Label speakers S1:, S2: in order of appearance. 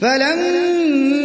S1: فلما